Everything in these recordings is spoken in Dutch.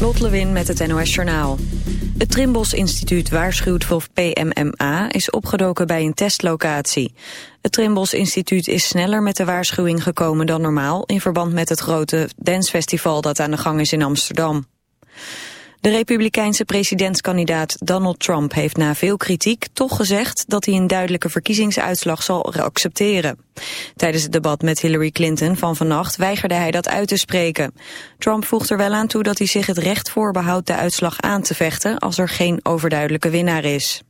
Lot Lewin met het NOS Journaal. Het Trimbos Instituut waarschuwt voor PMMA is opgedoken bij een testlocatie. Het Trimbos Instituut is sneller met de waarschuwing gekomen dan normaal... in verband met het grote dancefestival dat aan de gang is in Amsterdam. De republikeinse presidentskandidaat Donald Trump heeft na veel kritiek toch gezegd dat hij een duidelijke verkiezingsuitslag zal accepteren. Tijdens het debat met Hillary Clinton van vannacht weigerde hij dat uit te spreken. Trump voegt er wel aan toe dat hij zich het recht voorbehoudt de uitslag aan te vechten als er geen overduidelijke winnaar is.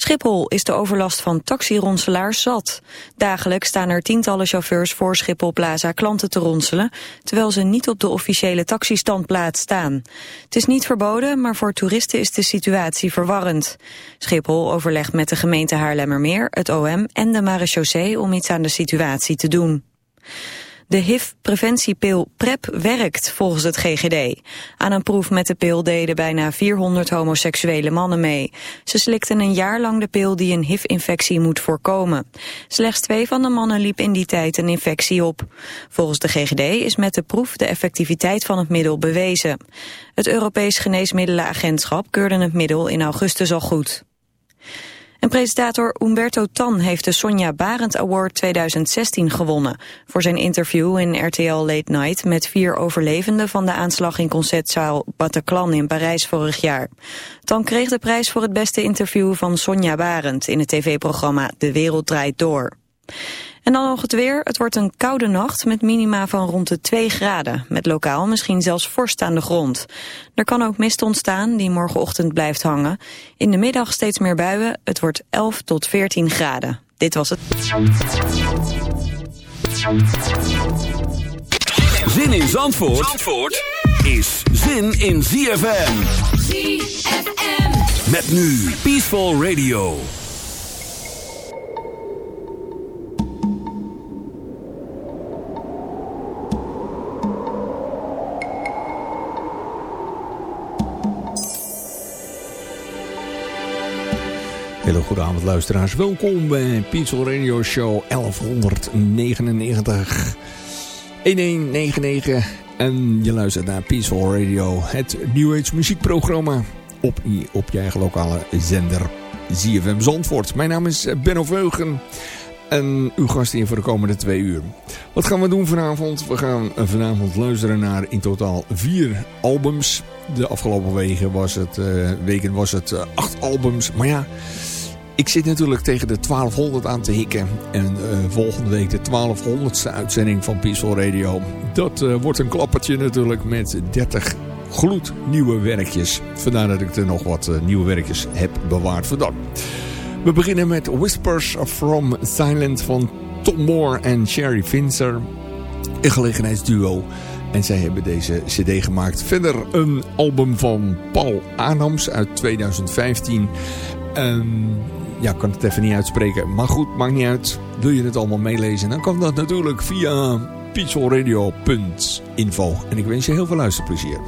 Schiphol is de overlast van taxironselaars zat. Dagelijks staan er tientallen chauffeurs voor Schiphol Plaza klanten te ronselen, terwijl ze niet op de officiële taxistandplaats staan. Het is niet verboden, maar voor toeristen is de situatie verwarrend. Schiphol overlegt met de gemeente Haarlemmermeer, het OM en de marechaussee om iets aan de situatie te doen. De HIV-preventiepil PrEP werkt volgens het GGD. Aan een proef met de pil deden bijna 400 homoseksuele mannen mee. Ze slikten een jaar lang de pil die een HIV-infectie moet voorkomen. Slechts twee van de mannen liep in die tijd een infectie op. Volgens de GGD is met de proef de effectiviteit van het middel bewezen. Het Europees Geneesmiddelenagentschap keurde het middel in augustus al goed. En presentator Umberto Tan heeft de Sonja Barend Award 2016 gewonnen... voor zijn interview in RTL Late Night met vier overlevenden... van de aanslag in concertzaal Bataclan in Parijs vorig jaar. Tan kreeg de prijs voor het beste interview van Sonja Barend... in het tv-programma De Wereld Draait Door. En dan nog het weer. Het wordt een koude nacht met minima van rond de 2 graden. Met lokaal misschien zelfs vorst aan de grond. Er kan ook mist ontstaan die morgenochtend blijft hangen. In de middag steeds meer buien. Het wordt 11 tot 14 graden. Dit was het. Zin in Zandvoort, Zandvoort is zin in ZFM. ZFM. Met nu Peaceful Radio. Hele goede avond luisteraars. Welkom bij Pixel Radio Show 1199 1199 en je luistert naar Peaceful Radio, het New Age muziekprogramma op, op je eigen lokale zender ZFM Zandvoort. Mijn naam is Benno Veugen en uw gast hier voor de komende twee uur. Wat gaan we doen vanavond? We gaan vanavond luisteren naar in totaal vier albums. De afgelopen weken was het, uh, was het uh, acht albums, maar ja... Ik zit natuurlijk tegen de 1200 aan te hikken. En uh, volgende week de 1200ste uitzending van Peaceful Radio. Dat uh, wordt een klappertje natuurlijk met 30 gloednieuwe werkjes. Vandaar dat ik er nog wat uh, nieuwe werkjes heb bewaard voor dat. We beginnen met Whispers from Silent van Tom Moore en Sherry Finzer. Een gelegenheidsduo. En zij hebben deze cd gemaakt. Verder een album van Paul Adams uit 2015. Um, ja, kan het even niet uitspreken. Maar goed, maakt niet uit. Wil je het allemaal meelezen? Dan kan dat natuurlijk via pixelradio.info. En ik wens je heel veel luisterplezier.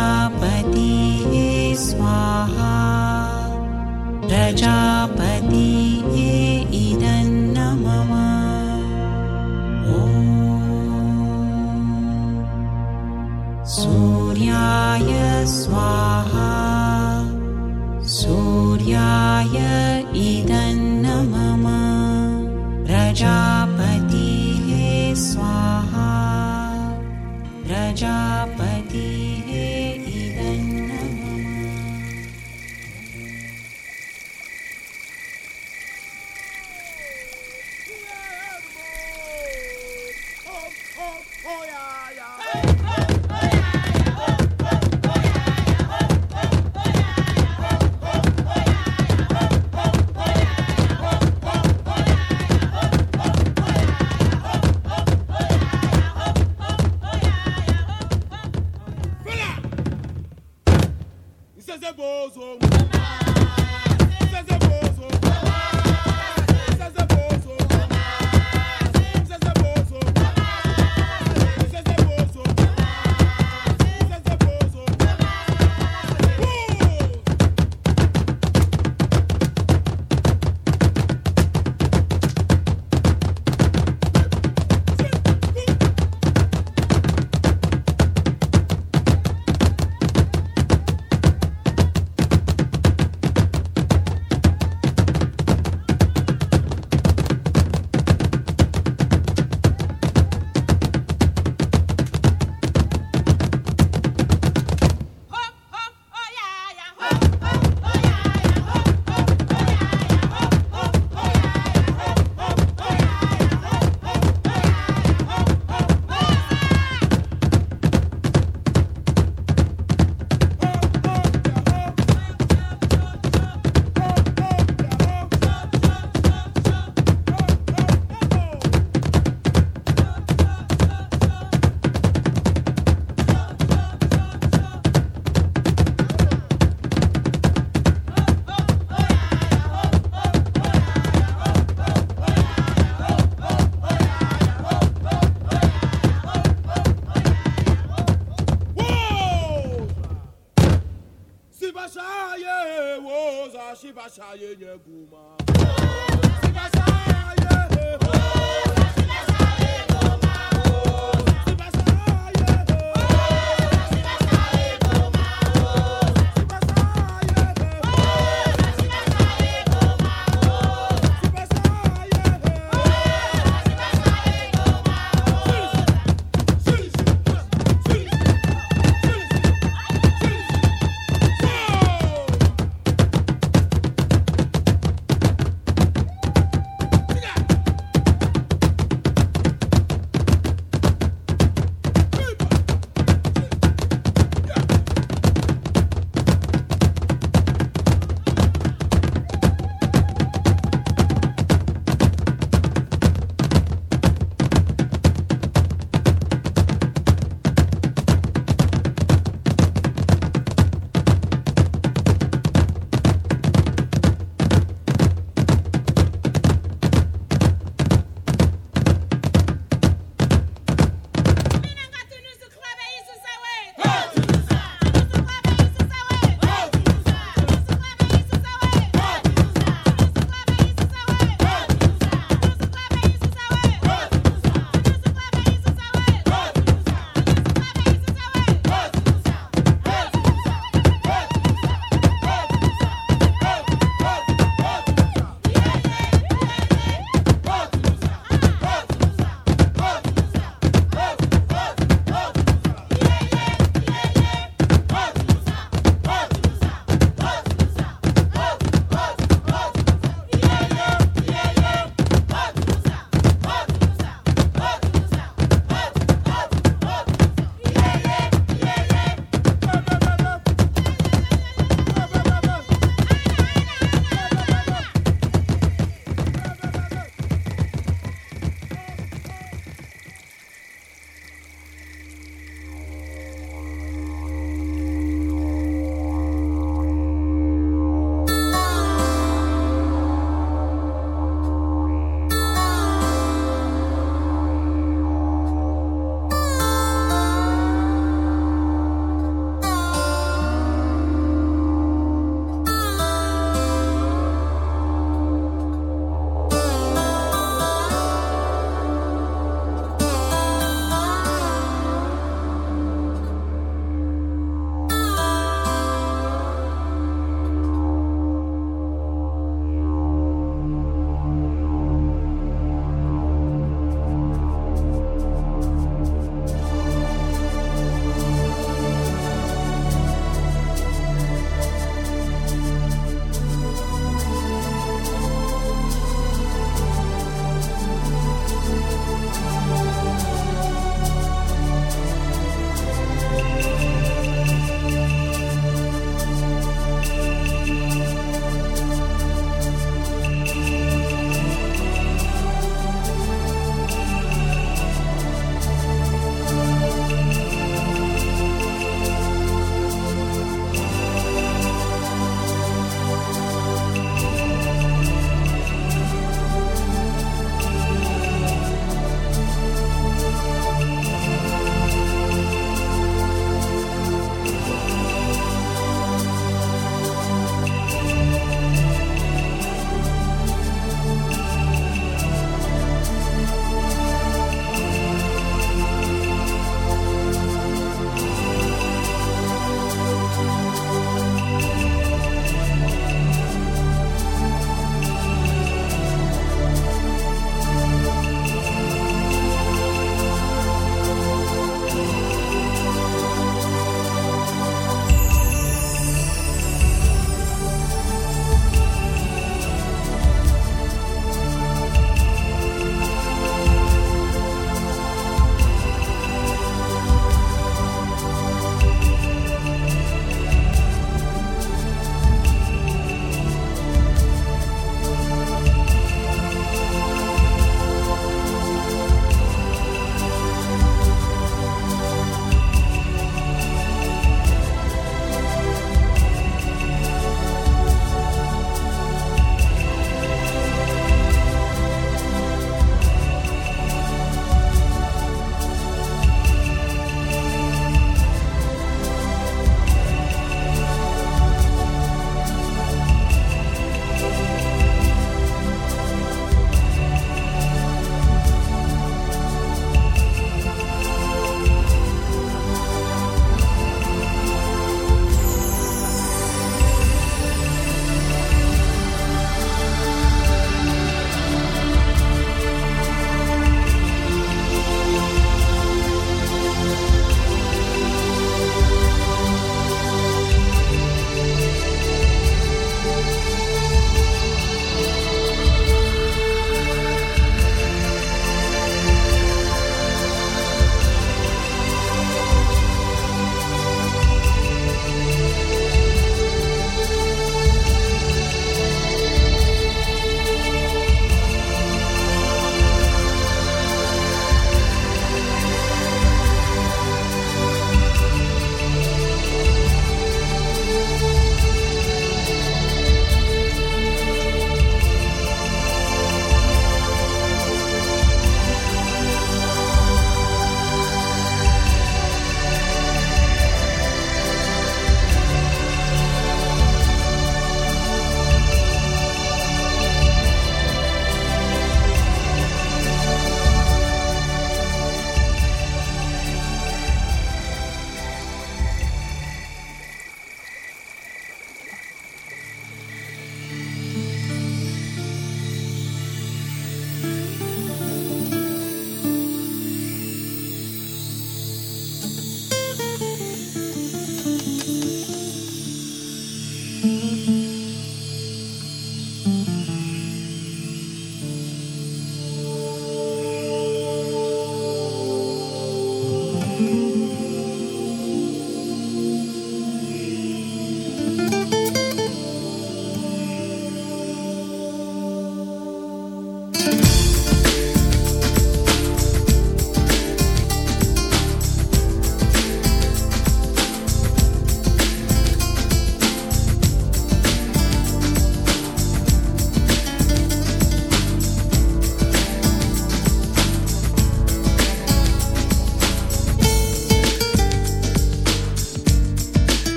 प्रजापतिः स्वाहा। प्रजापतिः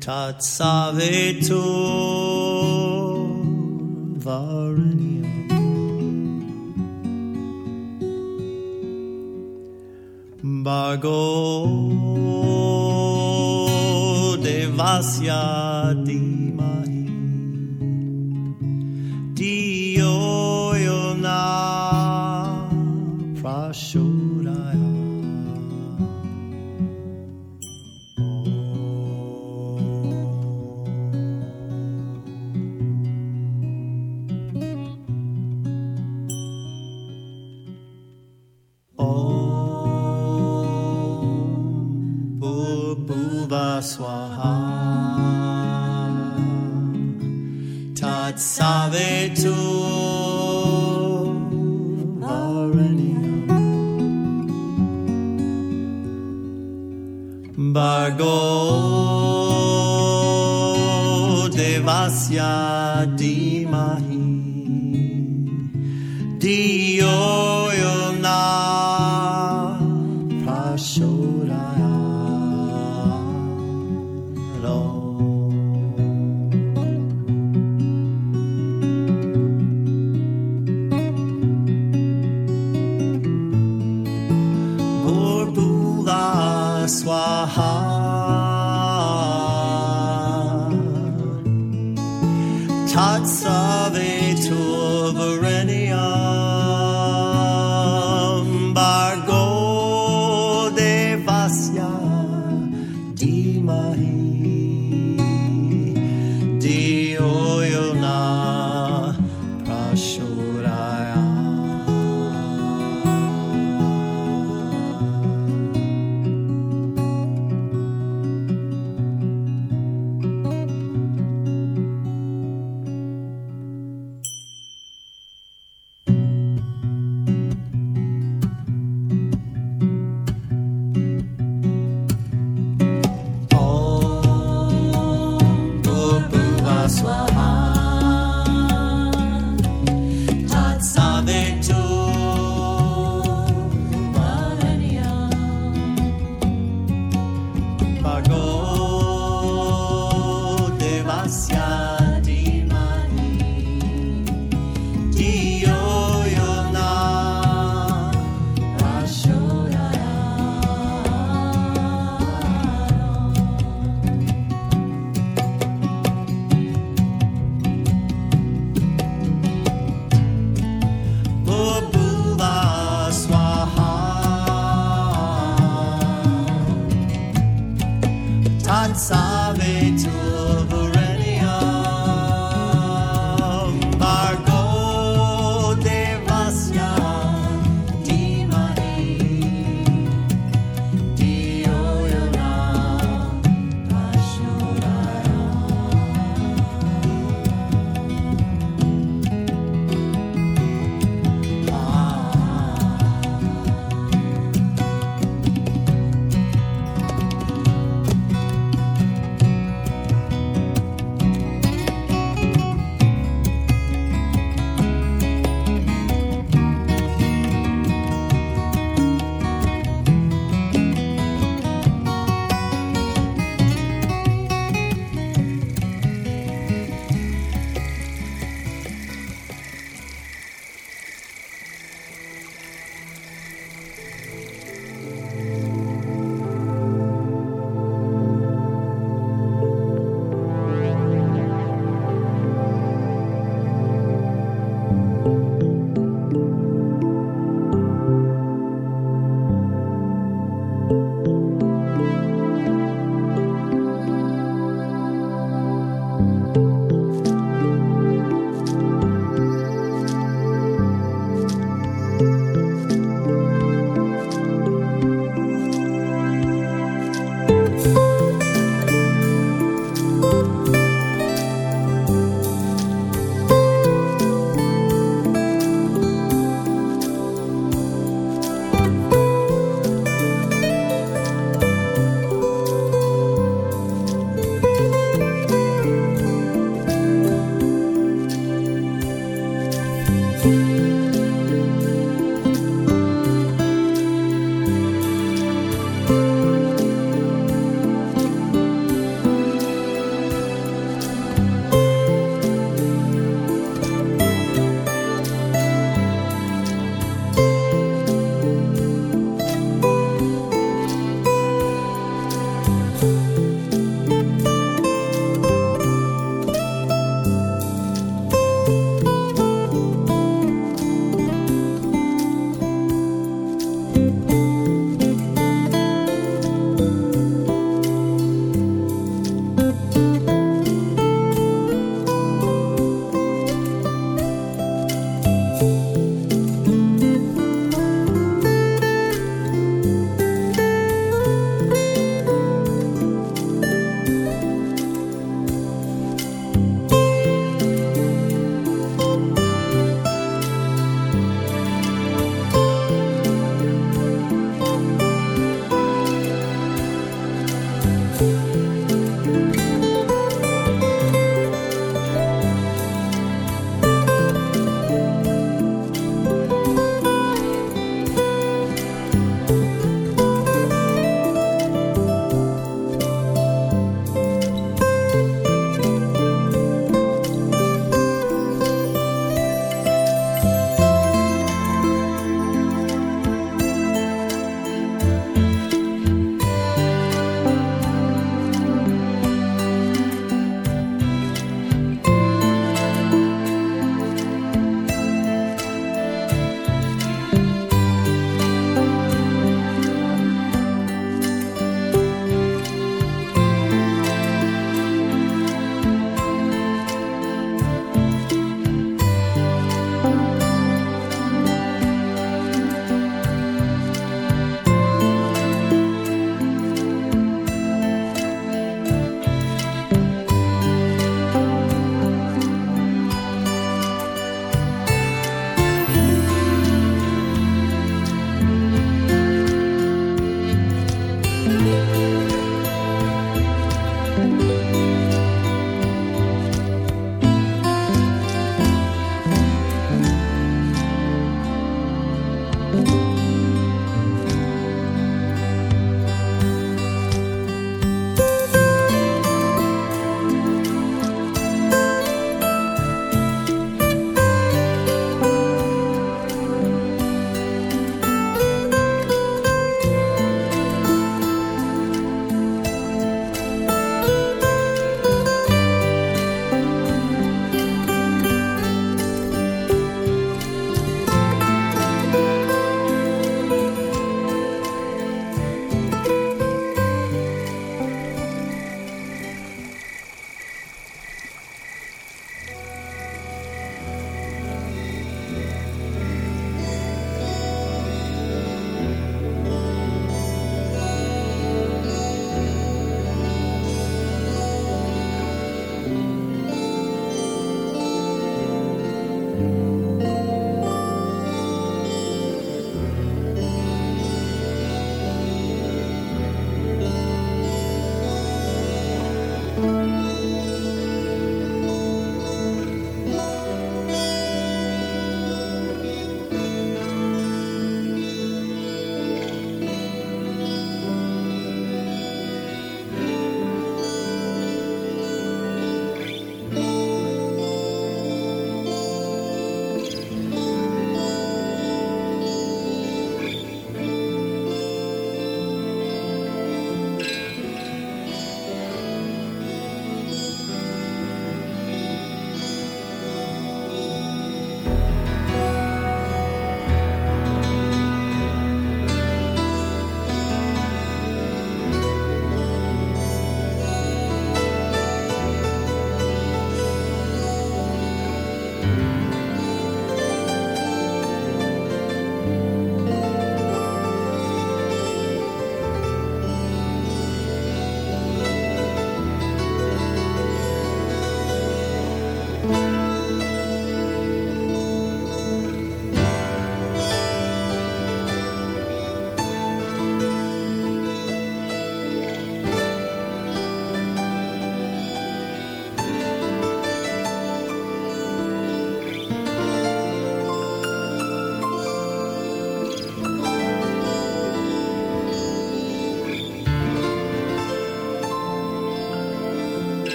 tatsavetur varenium bargo devasya Murari.